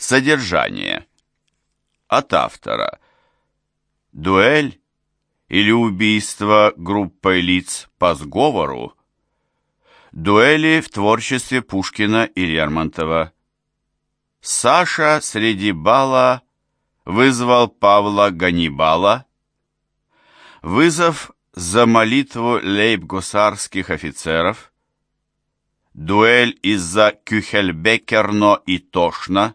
Содержание. От автора. Дуэль или убийство группой лиц по сговору. Дуэли в творчестве Пушкина и Лермонтова. Саша среди бала вызвал Павла Ганнибала. Вызов за молитву лейб-гусарских офицеров. Дуэль из-за Кюхельбекерно и Тошна.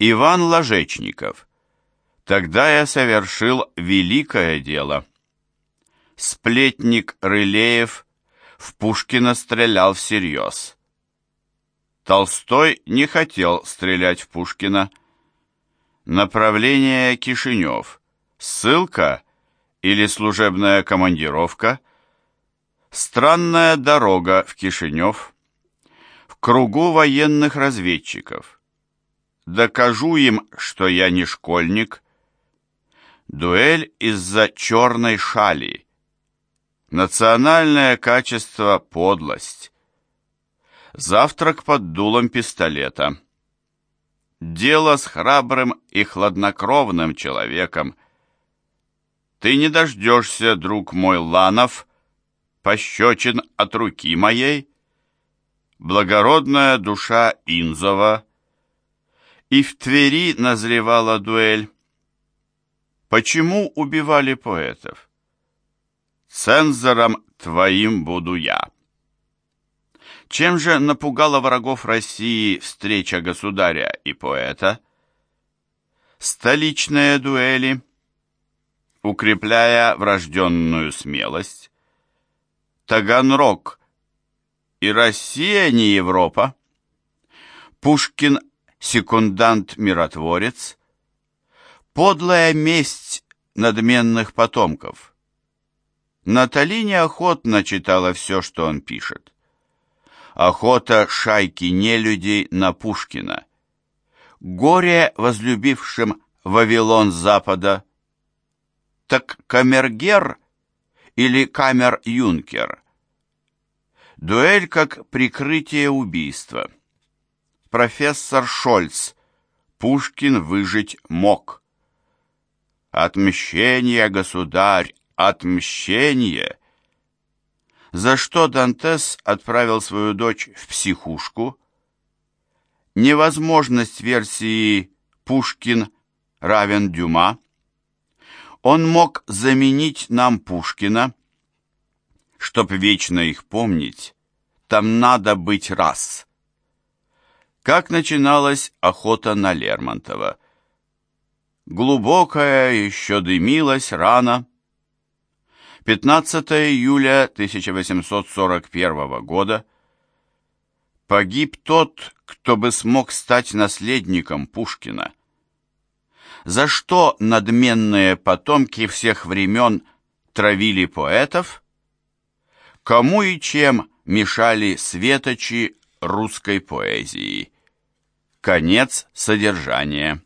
Иван Ложечников. Тогда я совершил великое дело. Сплетник Рылеев в Пушкина стрелял всерьез. Толстой не хотел стрелять в Пушкина. Направление Кишинев. Ссылка или служебная командировка. Странная дорога в Кишинев. В кругу военных разведчиков Докажу им, что я не школьник. Дуэль из-за черной шали. Национальное качество – подлость. Завтрак под дулом пистолета. Дело с храбрым и хладнокровным человеком. Ты не дождешься, друг мой Ланов, пощечин от руки моей. Благородная душа Инзова – и в Твери назревала дуэль. Почему убивали поэтов? Цензором твоим буду я. Чем же напугала врагов России встреча государя и поэта? Столичные дуэли, укрепляя врожденную смелость. Таганрог и Россия не Европа. Пушкин секундант-миротворец, подлая месть надменных потомков. Натали неохотно читала все, что он пишет. Охота шайки нелюдей на Пушкина. Горе возлюбившим Вавилон Запада. Так камергер или камер-юнкер? Дуэль как прикрытие убийства профессор Шольц. Пушкин выжить мог. Отмщение, государь, отмщение. За что Дантес отправил свою дочь в психушку? Невозможность версии Пушкин равен Дюма. Он мог заменить нам Пушкина. Чтоб вечно их помнить, там надо быть раз. Как начиналась охота на Лермонтова? Глубокая еще дымилась рана. 15 июля 1841 года погиб тот, кто бы смог стать наследником Пушкина. За что надменные потомки всех времен травили поэтов? Кому и чем мешали светочи русской поэзии? Конец содержания.